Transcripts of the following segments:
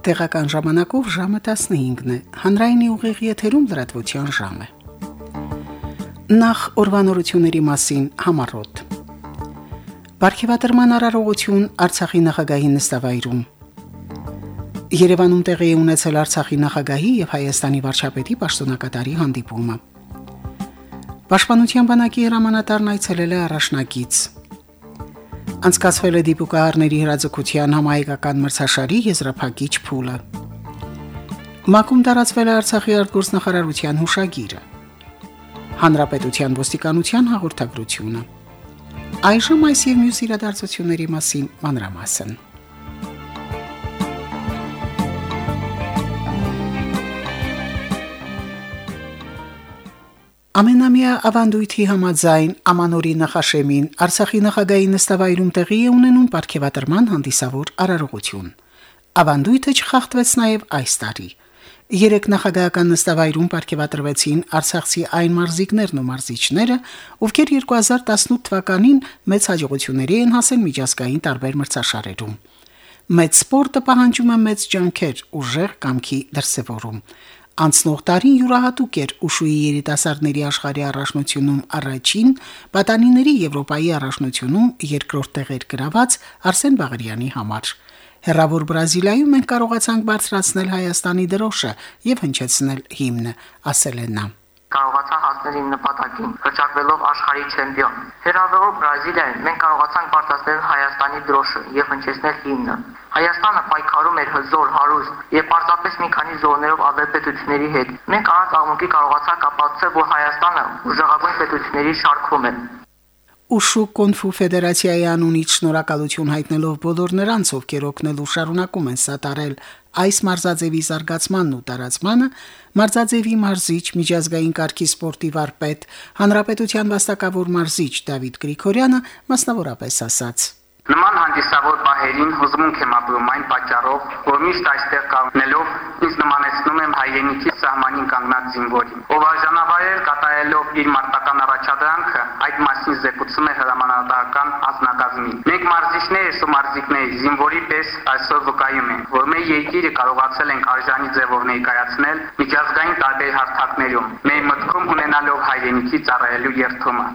Տեղական ժամանակով ժամը 15-ն է։ Հանրայինի ուղիղ եթերում լրատվության ժամը։ Նախ օրվանորությունների մասին համառոտ։ Բարքեվատրման արարողություն Արցախի նախագահի նստավայրում։ Երևանում տեղի է ունեցել Արցախի նախագահի եւ Հայաստանի վարչապետի պաշտոնակատարի հանդիպումը։ Պաշտպանության բանակի հրամանատարն այցելել է առաջնակից անցկացվել է դիպուկահարների հրաձգության համահայկական մրցաշարի եզրափակիչ փուլը։ Մակում տարածվել է Արցախի արտգործնախարարության հուշագիրը։ Հանրապետության ոստիկանության հաղորդագրությունը։ Այժմ այս եւ մյուս իրադարձությունների մասին մանրամասն։ Ամենամյա ավանդույթի համաձայն Ամանորի նախաշեմին Արցախի նախագահի նստավայրում տեղի է ունենում ապարքեվատրման հանդիսավոր արարողություն։ Ավանդույթը չխախտվեց նաև այս տարի։ Երեք նախագահական նստավայրում ապարքեվատրվեցին Արցախցի այն մարզիկներն ու մարզիչները, ովքեր 2018 թվականին մեծ հաջողությունների են հասել միջազգային տարբեր մրցաշարերում։ Մեծ սպորտը պահանջում է մեծ ջանքեր, ուժեղ կամքի դրսևորում։ Անցնող տարին յուրահատուկ էր Ուշուի երիտասարդների աշխարհի առաջնությունում առաջին, պատանիների Եվրոպայի առաջնությունում երկրորդ տեղեր գրաված Արսեն Բաղարյանի համար։ Հերավոր Բրազիլիայում մենք կարողացանք բարձրացնել Հայաստանի դրոշը եւ հնչեցնել հիմնը, ասել է նա կարողացա հասնել իմ նպատակին, հրճակվելով աշխարհի չեմպիոն։ Հերավերով Բրազիլիայում մենք կարողացանք բարձրացնել Հայաստանի դրոշը եւ հնչեցնել հիմնը։ Հայաստանը պայքարում էր հզոր, հարուստ եւ պարզապես մի քանի զորներով ավերպետությունների հետ։ Մենք առանց աղմուկի կարողացանք ապացուցել, որ Հայաստանը ուժեղագույն պետությունների շարքում է։ Ուշու կոնֆու ֆեդերացիայի անունից շնորհակալություն հայտնելով բոլոր նրանց, ովքեր օգնելու շարունակում են սատարել այս մարզաձևի զարգացմանն ու տարածմանը, մարզաձևի մարզիչ միջազգային կարգի սպորտի վարպետ, հանրապետության վաստակավոր մարզիչ Դավիթ Գրիգորյանը մասնավորապես ասաց. Նման հանդիսավոր պահերին հուզմունք եմ ապրում այն պատճառով, որ միշտ այստեղ կանգնելով ինձ նմանեցնում եմ հայրենիքի սահմանին կանգնած զինվորին, ով արժանավայել կատարելով իր մարտական առաջադրանքը, այդ մասին զեկուցում է հրամանատարական ազնագազմին։ Մենք մարզիչներս ու մարզիկներ զինվորի պես այսօր վկայում ենք, որ մեր երկիրը կարողացել ենք արժանի ձևով ներկայացնել միջազգային տարբեր հարթակներում, մեր մտքում ունենալով հայրենիքի ծառայելու երթումը։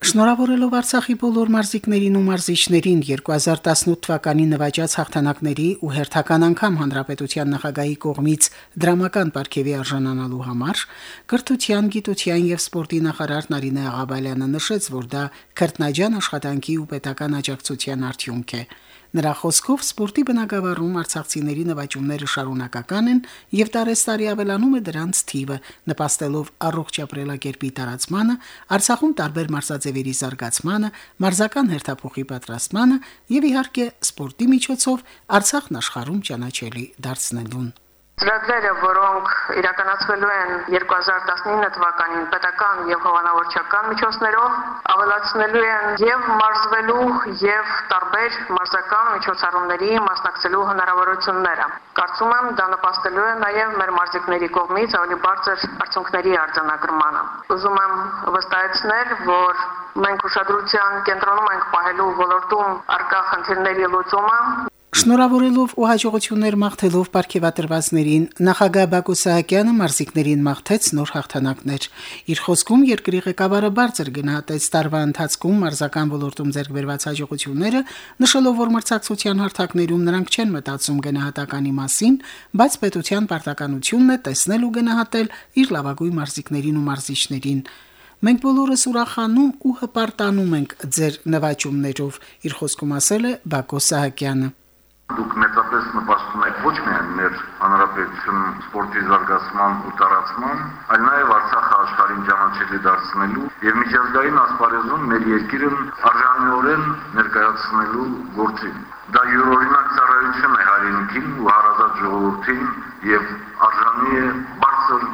Շնորհավորելով Արցախի բոլոր մարզիկներին ու մարզիչներին 2018 թվականի նվաճած հաղթանակների ու հերթական անգամ հանրապետության նախագահի կողմից դրամական ապարքեվի արժանանալու համար կրթության, գիտության եւ սպորտի նախարար Նարինե Աղաբալյանը նշեց, որ դա քրտնաջան աշխատանքի ու պետական աջակցության արդյունք է։ Նրա խոսքով սպորտի բնակավարում արցախցիների նվաճումները շարունակական են եւ տարեստարի ավելանում է դրանց թիվը, նպաստելով առողջ ապրելակերպի տարածմանը, Արցախում տարբեր մարզաձևերի զարգացմանը, մարզական հերթափոխի պատրաստմանը եւ իհարկե սպորտի միջոցով Արցախն աշխարհում ճանաչելի դարձնելուն։ Ծրագրերը, որոնք իրականացվելու են 2019 թվականին պետական եւ հովանավորչական միջոցներով, ավելացնելու են եւ մարզվելու եւ տարբեր մարզական միջոցառումների մասնակցելու հնարավորությունները։ Կարծում եմ, դա նպաստելու է նաեւ մեր մարզիկների կողմից ավելի բարձր արդյունքների արձանագրմանը։ Ուզում եմ վստահեցնել, որ մենք ուշադրության կենտրոնում ենք պահելու ոլորտում արկա խնդիրների լուծումը Շնորհավորելով ու հաջողություններ մաղթելով ապարքեվատրվածներին նախագահ Բակո Սահակյանը մարզիկներին մաղթեց նոր հաղթանակներ։ Իր խոսքում երկրի ղեկավարը բարձր գնահատեց տարվա ընթացքում մարզական ոլորտում ձեռքբերված հաջողությունները, նշելով, որ մրցակցության հարթակներում նրանք չեն մտածում գնահատականի մասին, բայց պետության պարտականությունն է տեսնել ու գնահատել իր լավագույն մարզիկներին ու մարզիչներին։ Մենք բոլորս ուրախանում ու հպարտանում ենք ձեր նվաճումներով, իր խոսքում ասել է Բակո Սահակյանը։ Մեծապես նպաստում եք ոչ միայն մեր հանրապետությունում սպորտի զարգացման ու տարածման, այլ նաև Արցախը աշխարհին ճանաչելի դարձնելու եւ միջազգային ասպարեզում մեր երկիրն արժանիորեն ներկայացնելու գործին։ Դա յուրօրինակ ծառայություն է հայրենիքին ու հարազատ ժողովրդին եւ արժանի է բարձր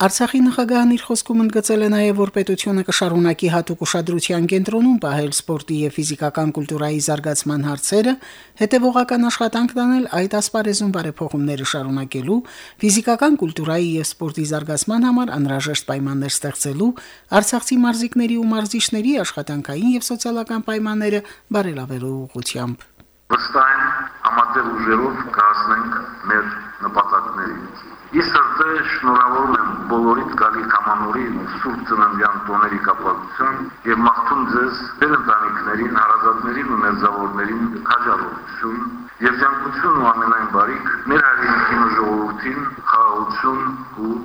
Արցախի նախագահն իր խոսքում ընդգծել է նաև, որ պետությունը կշարունակի հատուկ ուշադրության կենտրոնում պահել սպորտի եւ ֆիզիկական կուլտուրայի զարգացման հարցերը, հետեւողական աշխատանք տանել այդ ասպարեզում բարեփոխումները շարունակելու, ֆիզիկական կուլտուրայի եւ սպորտի զարգացման համար անհրաժեշտ պայմաններ ստեղծելու, արցախցի մարզիկների ու մարզիչների աշխատանքային եւ սոցիալական պայմանները բարելավելու ուղղությամբ։ Վստահ համատեղ ուժերով կհասնենք մեր նպատակներին։ Ես սրտե շնորհավորում եմ բոլորիդ գալի կամանորի սուրբ ծննդյան տոների կապակցությամբ եւ մաղթում ձեզ ձեր ընտանիքներին, հարազատներին ու մերձավորներին քաջալերություն եւ ցանկություն ու ամենայն բարիք մեր հայրենիքին ու ժողովրդին խաղաղություն ու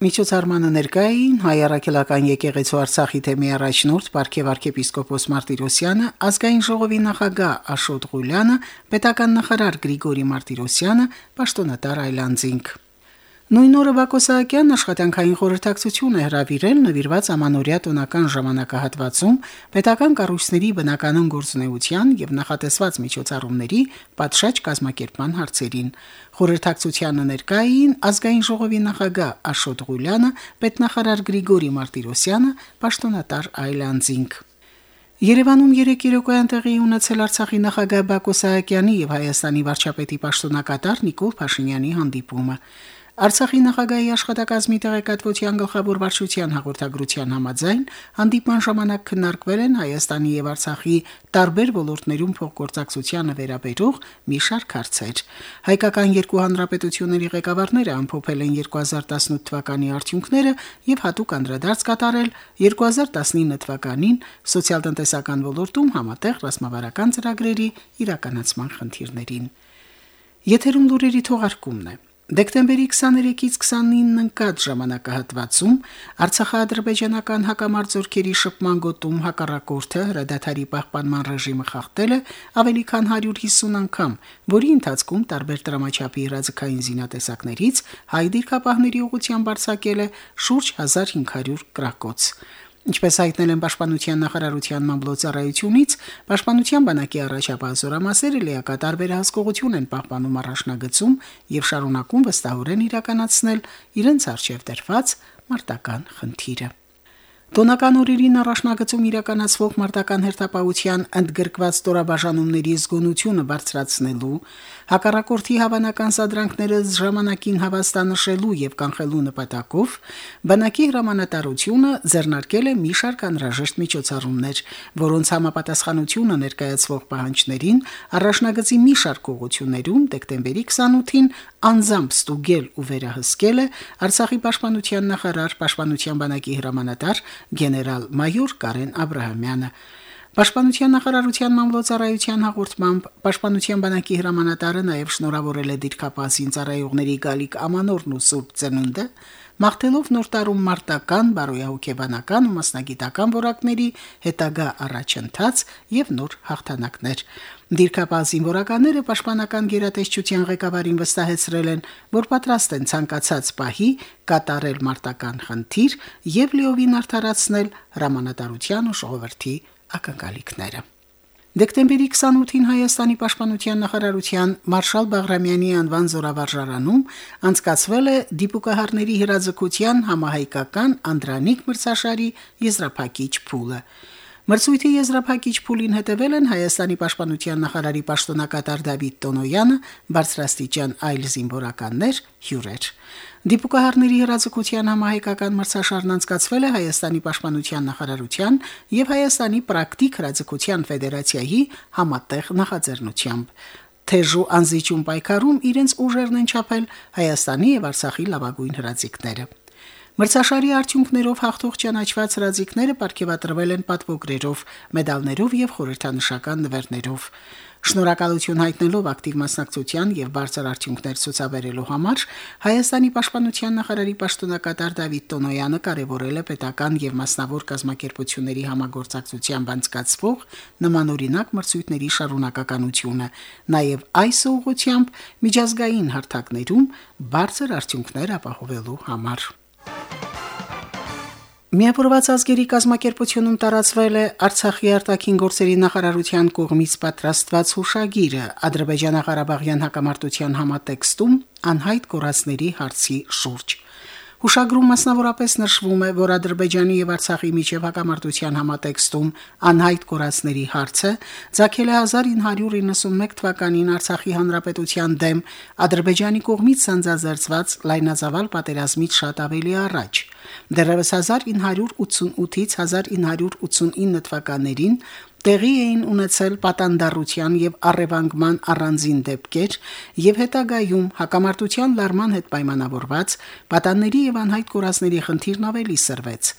Միջոցառմանը ներկա էին հայ առաքելական եկեղեցու Արցախի թեմի առաջնորդ Պարքև arczepiskopos Մարտիրոսյանը, ազգային ժողովի նախագահ Աշոտ Ղուլյանը, պետական նախարար Գրիգորի Մարտիրոսյանը, պաշտոնատար Այլանդզինգ։ Նույն օրը Բակո Սահակյանն աշխատանքային խորհրդակցություն է հրավիրել նվիրված ամանորյա տոնական ժամանակահատվածում պետական կառույցների բնականon գործունեության եւ նախատեսված միջոցառումների պատշաճ կազմակերպման հարցերին։ Խորհրդակցությանը ներկա էին ազգային ժողովի նախագահ Աշոտ Ղուլյանը, պետնախարար Գրիգորի Մարտիրոսյանը, պաշտոնատար Այլանդզինգ։ Երևանում երեք երեկոյան տեղի ունեցել Արցախի նախագահ Բակո Սահակյանի եւ Հայաստանի վարչապետի պաշտոնակատար Նիկոլ Փաշինյանի հանդիպումը։ Արցախի նախագահի աշխատակազմի տեղեկատվության գլխավոր վարչության հաղորդագրության համաձայն հանդիպման ժամանակ քննարկվել են Հայաստանի եւ Արցախի տարբեր ոլորտներում փոխգործակցությանը վերաբերող մի շարք հարցեր։ Հայկական երկու հանրապետությունների ղեկավարները ամփոփել են 2018 թվականի արդյունքները եւ հատուկ անդրադարձ կատարել 2019 թվականին սոցիալ-տնտեսական ոլորտում համատեղ ռազմավարական ծրագրերի իրականացման խնդիրներին։ Եթերում լուրերի թողարկումն է։ Դեկտեմբերի 23-ից 29-ն ընկած ժամանակահատվածում Արցախա-ադրբեջանական հակամարտությունների շփման գոտում հակառակորդը հրադադարի պահպանման ռեժիմը խախտել է ավելի քան 150 անգամ, որի ընթացքում տարբեր դրամաչափի հրաձգային զինատեսակներից հայ դիրքապահների ուղղությամբ արձակել է շուրջ 1500 գրակոց։ Ինչպես հայտնել են Պաշտպանության նախարարության մամլոյցարայությունից, Պաշտպանության բանակի առաջապահ զորամասերը լիակատար վերահսկողություն են պահպանում առաջնագծում եւ շարունակում վստահորեն իրականացնել իրենց արժեվ դրված մարտական խնդիրը։ Տոնական օրերին առաջնագծում իրականացվող մարտական հերթապահության ընդգրկված ստորաբաժանումների զգոնությունը բարձրացնելու, հակառակորդի հավանական սադրանքները ժամանակին հավաստանշելու եւ կանխելու նպատակով բանակի հրամանատարությունը ձեռնարկել է մի շարք անհրաժեշտ միջոցառումներ, որոնց համապատասխանությունը ներկայացվող պահանջներին առաջնագծի մի շարք ուղություններում դեկտեմբերի 28-ին անձամբ ստուգել ու վերահսկել է Արցախի պաշտպանության նախարար պաշտպանության բանակի հրամանատար գեներալ-մայոր Կարեն Աբ รา համյանը Պաշտպանության նախարարության մամլոյցարայության հաղորդմամբ Պաշտպանության բանակի հրամանատարը նաև շնորհավորել է դիրքապասին ծառայողների գալիք ամանորն ու սուրբ ծնունդը, մաղթելով նոր տարում մարտական, բարոյահոգեբանական ու մասնագիտական որակների հետագա առաջընթաց եւ նոր հաղթանակներ։ Դիրքապահ զինվորականները պաշտպանական գերատեսչության ղեկավարին վստահեցրել են, որ պատրաստ են ցանկացած պահի կատարել մարտական խնդիր եւ լիովին արդարացնել հրամանատարության ու ժողովրդի ակնկալիքները։ Դեկտեմբերի 28-ին Հայաստանի պաշտպանության նախարարության մարշալ Բաղրամյանի անվան զորավարժարանում անցկացվել է դիպուկահարների հրաձգության համահայկական Անդրանիկ մրցաշարի եզրափակիչ փուլը։ Մրցույթի եզրափակիչ փուլին հետևել են Հայաստանի պաշտպանության նախարարի պաշտոնակատար Դավիթ Տոնոյանը, բարձրաստիճան այլ զինվորականներ, հյուրեր։ Դիպուկահարների հրաձգության համահայկական մրցաշարն անցկացվել է Հայաստանի պաշտպանության նախարարության եւ Հայաստանի պրակտիկ հրաձգության ֆեդերացիայի համատեղ նախաձեռնությամբ թեժու անզիջում պայքարում իրենց ուժերն են չափել Հայաստանի եւ Արցախի լավագույն հրաձիկները։ Մրցաշարի արդյունքներով հաղթող ճանաչված հրաձիկները ապարգևատրվել են պատվոգրերով, մեդալներով եւ խորհրդանշական նվերներով։ Շնորհակալություն հայտնելով ակտիվ մասնակցության եւ բարձր արդյունքներ ցուցաբերելու համար Հայաստանի պաշտպանության նախարարի պաշտոնակատար Դավիթ Տոնոյանը կարևորել է պետական եւ մասնավոր կազմակերպությունների համագործակցությամբ անցկացվող նմանօրինակ մրցույթների շարունակականությունը, նաեւ այս ուղղությամբ միջազգային հարթակներում բարձր արդյունքներ ապահովելու համար։ Միավորված ազգերի կազմակերպությունում տարածվել է Արցախի արտաքին գործերի նախարարության կողմից պատրաստված հուշագիրը Ադրբեջանա-Ղարաբաղյան հակամարտության համատեքստում անհայտ կորածների հարցի շուրջ։ Հուշագրում մասնավորապես նշվում է, որ Ադրբեջանի եւ Արցախի միջև հակամարտության համատեքստում անհայտ կորածների հարցը ցակել է 1991 թվականին Արցախի հանրապետության դեմ Ադրբեջանի կողմից սանձազերծված լայնածավալ պատերազմից շատ ավելի առաջ։ Դեռևս 1988-ից 1989 թվականներին տեղի էին ունեցել պատանդառության եւ առևանգման առանձին դեպքեր եւ հետագայում հակամարտության լարման հետ պայմանավորված պատանների եւ անհայտ կորածների խնդիրն ավելի սրվեց։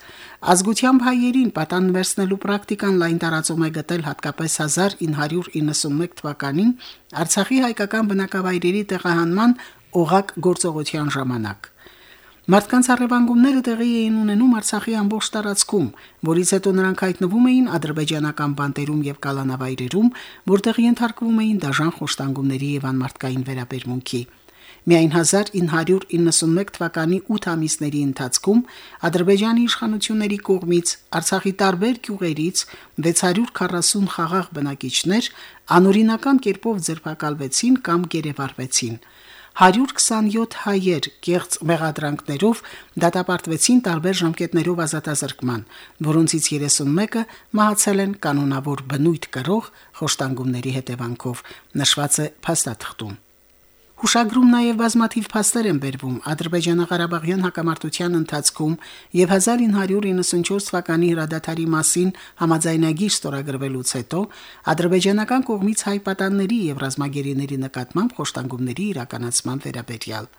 Ազգությամբ հայերին պատան վերցնելու պրակտիկան լայն տարածում է գտել հատկապես 1991 թվականին Արցախի հայկական բնակավայրերի տեղահանման օղակ գործողության ժամանակ։ Մարդկանց առևանգումները տեղի էին ունենում Արցախի ամբողջ տարածքում, որից հետո նրանք հայտնվում էին ադրբեջանական բանտերում եւ կալանավայրերում, որտեղ ենթարկվում էին դաժան խոշտանգումների եւ անմարտկային վերաբերմունքի։ Միայն 1991 թվականի 8 ամիսների ընթացքում Ադրբեջանի իշխանությունների կողմից Արցախի տարբեր գյուղերից 640 խաղաղ բնակիչներ անօրինական կերպով ձերբակալվեցին կամ գերեվարվեցին։ 127 հայեր կեղծ մեղադրանքներով դատապարտվեցին տարբեր ժամկետներով ազատազրկման, որոնցից 31-ը մահացել են կանոնավոր բնույթ կրող խոշտանգումների հետևանքով, նշված է փաստաթղթում։ Հուշագրում նաև բազմաթիվ փաստեր են բերվում Ադրբեջանա-Ղարաբաղյան հակամարտության ընթացքում եւ 1994 թվականի հրադադարի մասին համաձայնագիր ստորագրվելուց հետո ադրբեջանական կողմից հայ պատանների եւ ռազմագերիների նկատմամբ խոշտանգումների իրականացման վերաբերյալ։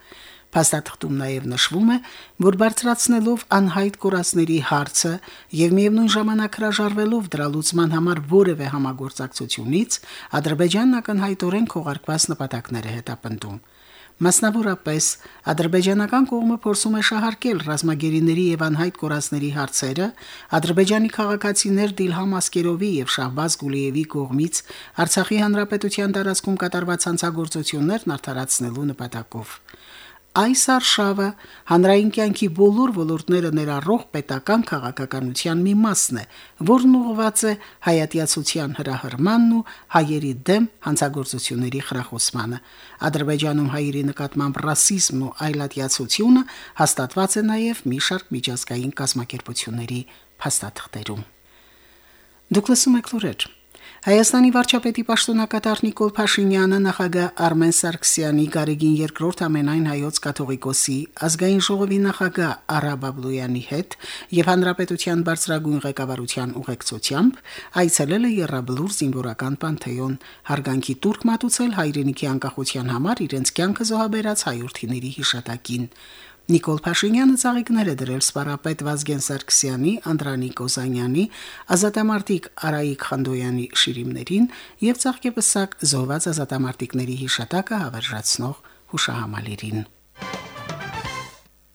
Փաստաթղթում նաև նշվում է, որ բարձրացնելով անհայտ կորածների հարցը եւ միևնույն ժամանակ հրաժարվելով դրա լուծման համար որևէ համագործակցությունից, Ադրբեջանն ակնհայտորեն քողարկված նպատակներ է հետապնդում։ Մասնավորապես, ադրբեջանական կողմը փորձում է շահարկել ռազմագերիների եւ անհայտ կորածների հարցերը ադրբեջանի քաղաքացիներ Դիլհամ Ասկերովի եւ Շահբազ Գուլիևի կողմից Արցախի հանրապետության տարածքում կատարված հանցագործություններն արդարացնելու նպատակով։ Այս արշավը հանրային կյանքի բոլոր ոլորտները ներառող պետական քաղաքականության մի մասն է, որն ուղղված է հայատյացության հրահրմանն ու հայերի դեմ հանցագործությունների խրախուսմանը։ Ադրբեջանում հայերի նկատմամբ ռասիզմն ու այլատյացությունը հաստատված է նաև մի շարք միջազգային կազմակերպությունների փաստաթղթերում։ Դուք լսում եք լուրեր։ Հայաստանի վարչապետի պաշտոնակատար Նիկոլ Փաշինյանը նախագահ Արմեն Սարգսյանի Գարեգին երկրորդ ամենայն հայոց կաթողիկոսի ազգային ժողովի նախագահ Արա Բաբլոյանի հետ եւ հանրապետության բարձրագույն ղեկավարության ուղեկցությամբ այցելել է Եռաբլուր զինվորական պանթեոն հարգանքի տուրք մատուցել հայրենիքի անկախության համար իրենց կյանքը զոհաբերած հայրենիների հիշատակին Նիկոլ Փաշինյանը ցաղիկներ է դրել սպարապետ Վազգեն Սարգսյանի, Անդրանիկ Օզանյանի, ազատամարտիկ Արայիկ Խանդոյանի շիրիմներին եւ ցաղկեպսակ զոհված ազատամարտիկների հիշատակը հավերժացնող հուշահամալիրին։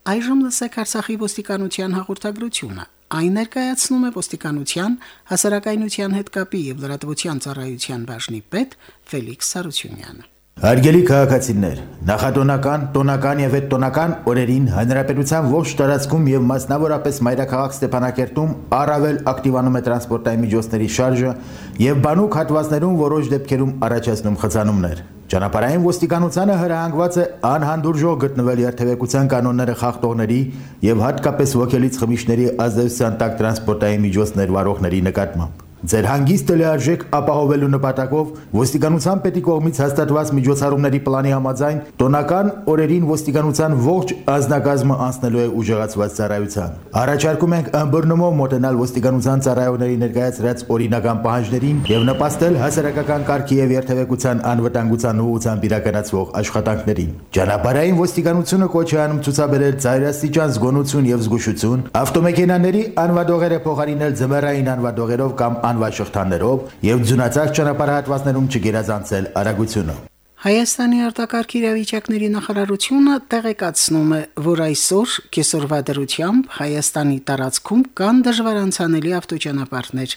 Այժմ լսեք Արցախի ոստիկանության հաղորդագրությունը։ Այն ներկայացնում է ոստիկանության հասարակայնության հետ կապի եւ լրատվության ծառայության բաժնի պետ Ֆելիքս Սարությունյանը։ Հարգելի քաղաքացիներ, նախատոնական, տոնական եւ հետտոնական օրերին հանրապետության ողջ տարածքում եւ մասնավորապես մայրաքաղաք Ստեփանակերտում առավել ակտիվանում է տրանսպորտային միջոցների շարժը եւ բանուկ հատվածներում որոշ դեպքերում առաջացնում խցանումներ։ Ճանապարհային ոստիկանությանը հրահանգված է անհանդուրժող գտնվել երթևեկության կանոնները խախտողների եւ հատկապես ոգելից խմիչքների ազդեցության տակ տրանսպորտային միջոցներ վարողների նկատմամբ։ Ձեր հանգիստը լիարժեք ապահովելու նպատակով ոստիկանության պետի կողմից հաստատված միջոցառումների պլանի համաձայն տոնական օրերին ոստիկանության ողջ ազնագազմը անցնելու է ուժեղացված ծառայության։ Առաջարկում ենք ըմբռնումով մոտենալ ոստիկանության ծառայողների ներկայացրած օրինական պահանջներին եւ նպաստել հասարակական կարգի եւ երթևեկության անվտանգության ուղղությամբ իրականացվող աշխատանքներին։ Ճանապարհային ոստիկանությունը կոչ է անում ցուցաբերել ծայրաստիճան զգոնություն եւ զգուշություն, ավտոմեքենաների անվադողերը փոխարինել ձմեռային անվադողերով կամ անվաշղթաներով եւ ձյունածած ճանապարհատվածներում չգերազանցել արագությունը։ Հայաստանի արտակարգ իրավիճակների նախարարությունը տեղեկացնում է, որ այսօր կեսօրվա դրությամբ Հայաստանի տարածքում կան դժվարանցանելի ավտոճանապարհներ։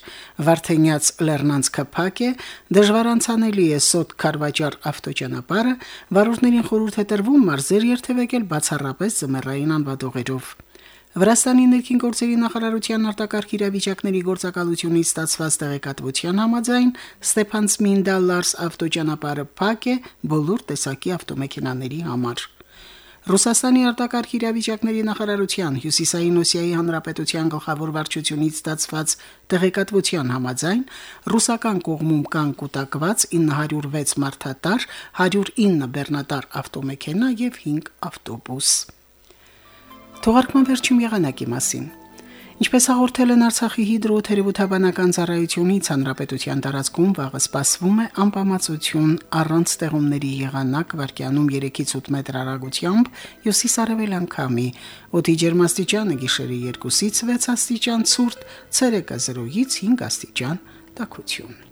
Վարդենյաց Լեռնանց քփակ է, դժվարանցանելի է Սոտ Խարվաճար ավտոճանապարհը, վարորդներին խորհուրդ է տրվում մարզեր երթևեկել բացառապես զմերային անվադողերով։ Վրաստանի ներքին գործերի նախարարության արտակարգ իրավիճակների գործակալությունից ստացված տեղեկատվության համաձայն Ստեփանցմինդա Լարս ավտոճանապարհը փակ է բոլոր տեսակի ավտոմեքենաների համար։ Ռուսաստանի արտակարգ իրավիճակների նախարարության Հյուսիսային Օսիայի հանրապետության գլխավոր վարչությունից ստացված տեղեկատվության համաձայն ռուսական կողմում կան կൂട്ടակված 906 մարդատար, 109 բեռնատար ավտոմեքենա եւ 5 ավտոբուս։ Թողարկման վերջին եղանակի մասին։ Ինչպես հաղորդել են Արցախի հիդրոթերապևտաբանական ծառայությունից, հանրապետության տարածքում վաղը սպասվում է անպամացություն առանց ստեղումների եղանակ վարկյանում 3-ից 8 մետր հեռագությամբ հյուսիսարևելյան քամի, օդի ջերմաստիճանը գիշերը 2-ից 6 աստիճան ցուրտ, ցերեկը 0-ից 5 աստիճան տաքություն։